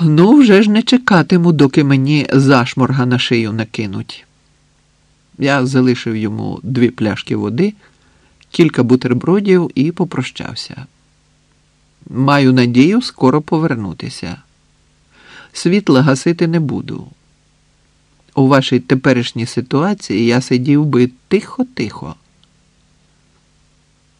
Ну, вже ж не чекатиму, доки мені зашморга на шию накинуть. Я залишив йому дві пляшки води, кілька бутербродів і попрощався. Маю надію скоро повернутися. Світла гасити не буду. У вашій теперішній ситуації я сидів би тихо-тихо.